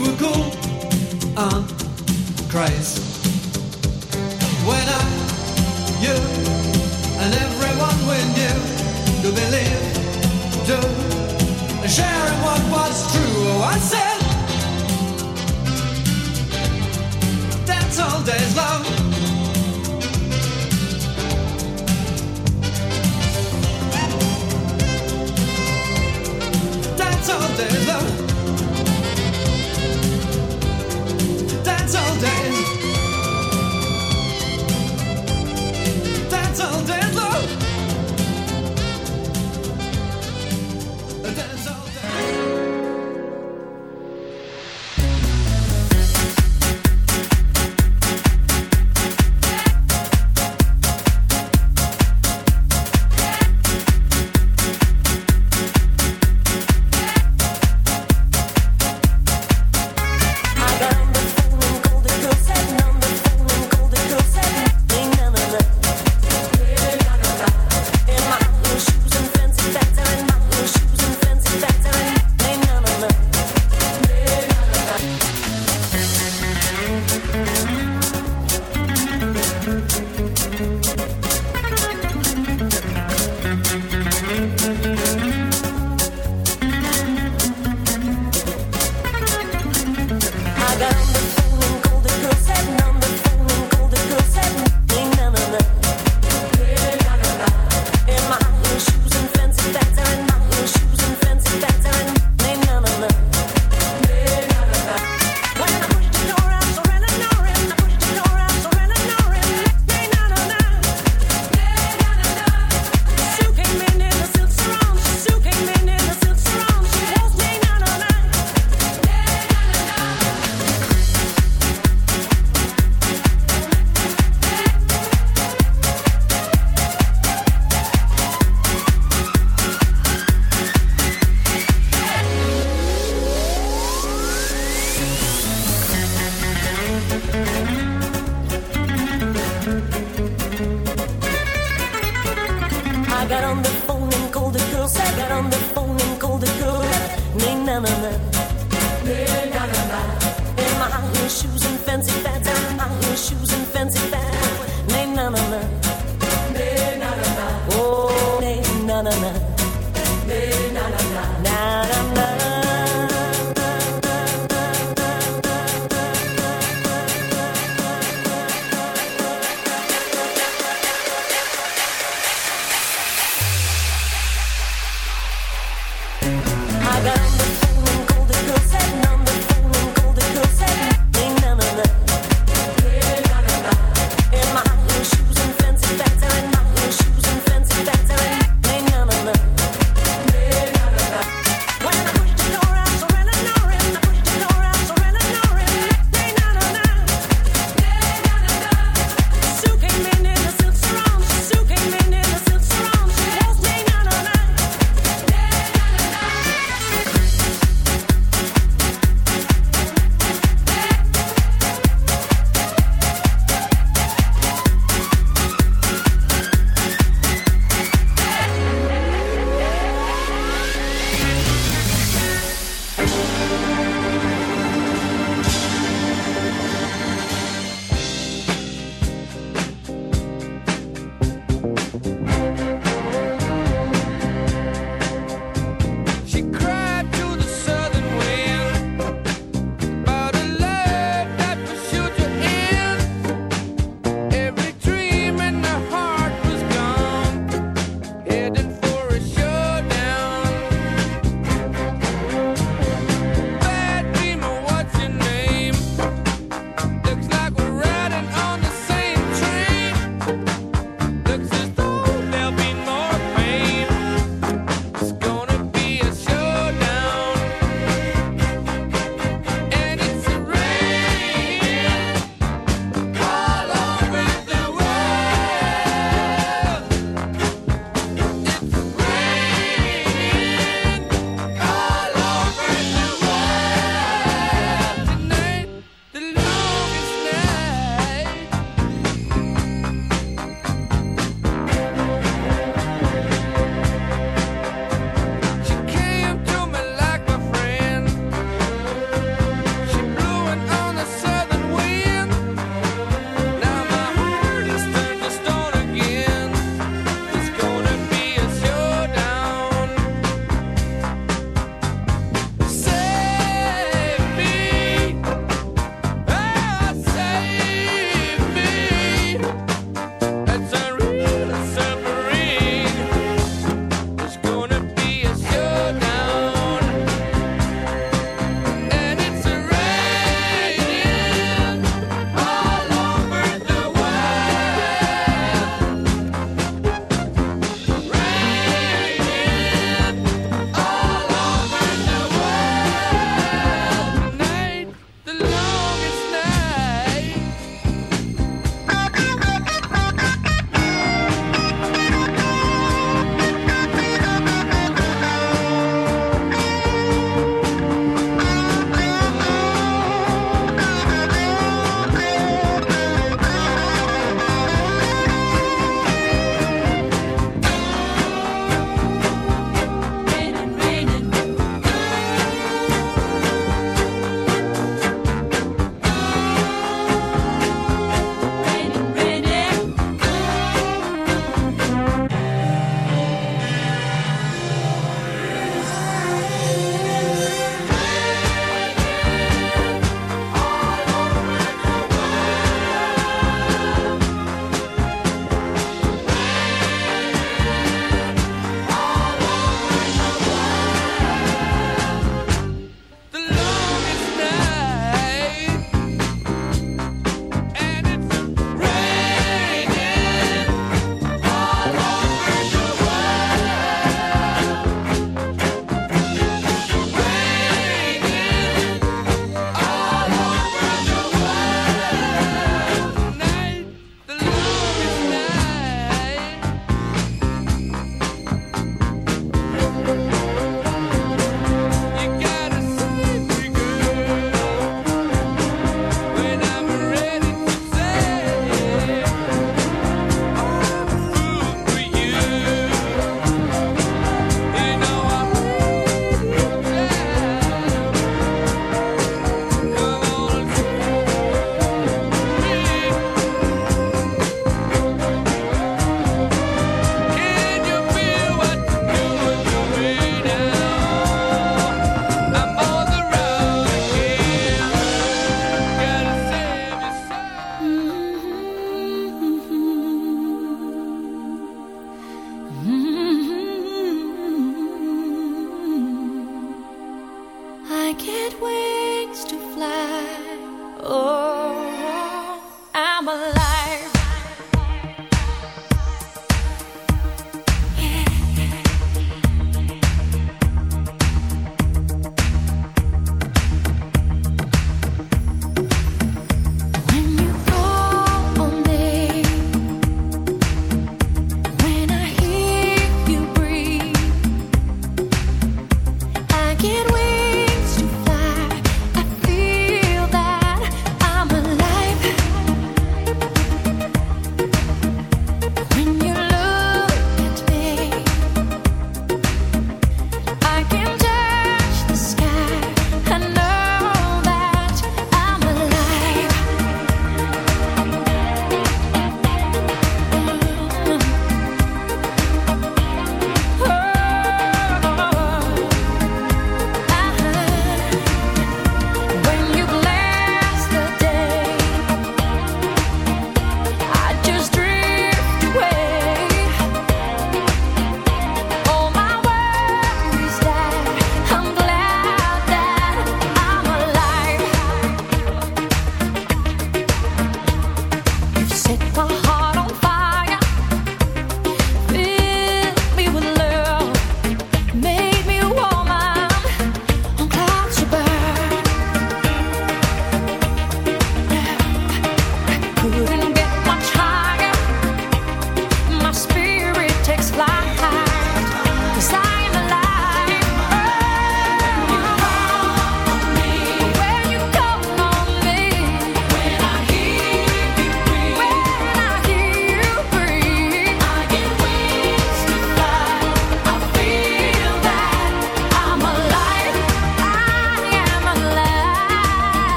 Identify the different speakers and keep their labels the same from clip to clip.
Speaker 1: would call on crazy? When I, you, and everyone we knew to believe, to share what was true, oh, I said,
Speaker 2: that's all
Speaker 3: there's love. That's all there's love.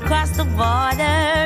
Speaker 3: Across the border.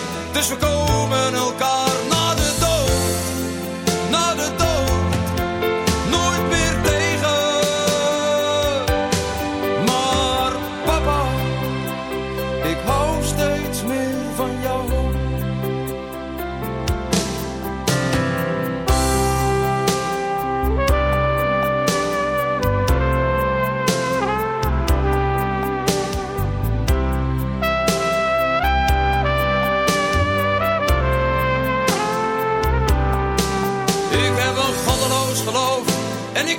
Speaker 4: dus we komen elkaar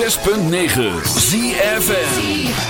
Speaker 2: 106.9 ZFM.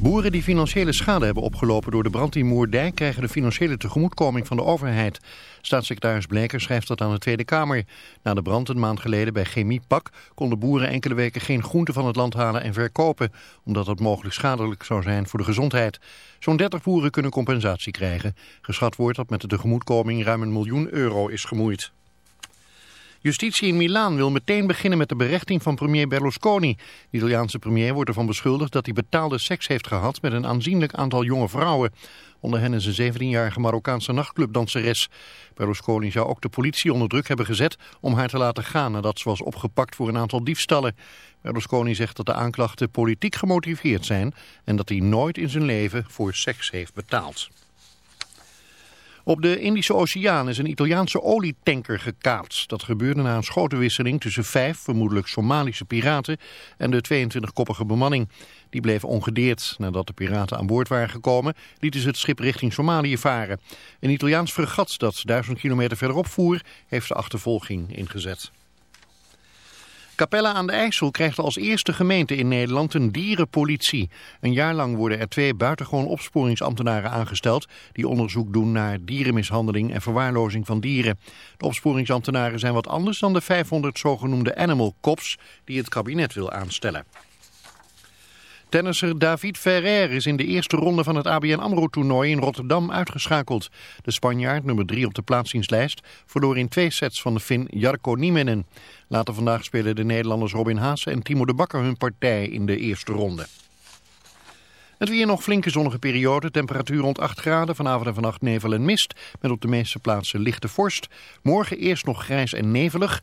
Speaker 5: Boeren die financiële schade hebben opgelopen door de brand in Moerdijk... krijgen de financiële tegemoetkoming van de overheid. Staatssecretaris Bleker schrijft dat aan de Tweede Kamer. Na de brand een maand geleden bij Chemiepak... konden boeren enkele weken geen groenten van het land halen en verkopen... omdat dat mogelijk schadelijk zou zijn voor de gezondheid. Zo'n 30 boeren kunnen compensatie krijgen. Geschat wordt dat met de tegemoetkoming ruim een miljoen euro is gemoeid. Justitie in Milaan wil meteen beginnen met de berechting van premier Berlusconi. De Italiaanse premier wordt ervan beschuldigd dat hij betaalde seks heeft gehad met een aanzienlijk aantal jonge vrouwen. Onder hen is een 17-jarige Marokkaanse nachtclubdanseres. Berlusconi zou ook de politie onder druk hebben gezet om haar te laten gaan nadat ze was opgepakt voor een aantal diefstallen. Berlusconi zegt dat de aanklachten politiek gemotiveerd zijn en dat hij nooit in zijn leven voor seks heeft betaald. Op de Indische Oceaan is een Italiaanse olietanker gekaapt. Dat gebeurde na een schotenwisseling tussen vijf, vermoedelijk Somalische piraten, en de 22-koppige bemanning. Die bleven ongedeerd. Nadat de piraten aan boord waren gekomen, lieten ze het schip richting Somalië varen. Een Italiaans fregat dat duizend kilometer verderop voer, heeft de achtervolging ingezet. Capella aan de IJssel krijgt als eerste gemeente in Nederland een dierenpolitie. Een jaar lang worden er twee buitengewoon opsporingsambtenaren aangesteld... die onderzoek doen naar dierenmishandeling en verwaarlozing van dieren. De opsporingsambtenaren zijn wat anders dan de 500 zogenoemde animal cops... die het kabinet wil aanstellen. Tennisser David Ferrer is in de eerste ronde van het ABN AMRO-toernooi in Rotterdam uitgeschakeld. De Spanjaard, nummer 3 op de plaatsingslijst, verloor in twee sets van de Fin Jarko Niemenen. Later vandaag spelen de Nederlanders Robin Haase en Timo de Bakker hun partij in de eerste ronde. Het weer nog flinke zonnige periode, temperatuur rond 8 graden, vanavond en vannacht nevel en mist, met op de meeste plaatsen lichte vorst. Morgen eerst nog grijs en nevelig,